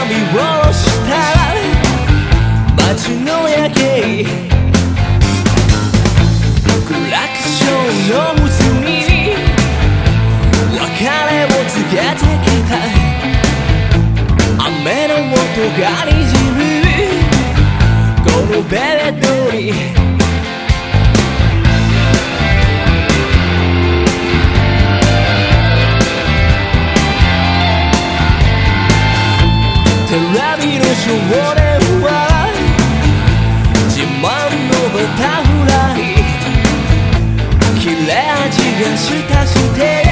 をした街の夜景クラクションの盗みに別れを告げてきた雨の音がにじむ。このベルトにレビの少年は自慢のバタフライ。切れ味がしたして自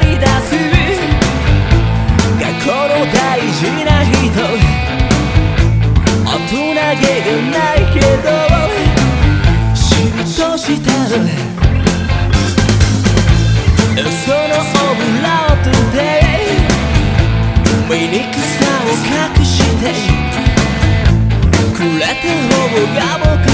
り出す過去の大事な人。大人げがないけど嫉妬した嘘の。オブラートで醜さを隠してくれた方が僕